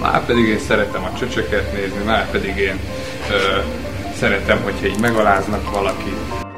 már pedig én szeretem a csöcsöket nézni, már pedig én ö, szeretem, hogyha így megaláznak valakit.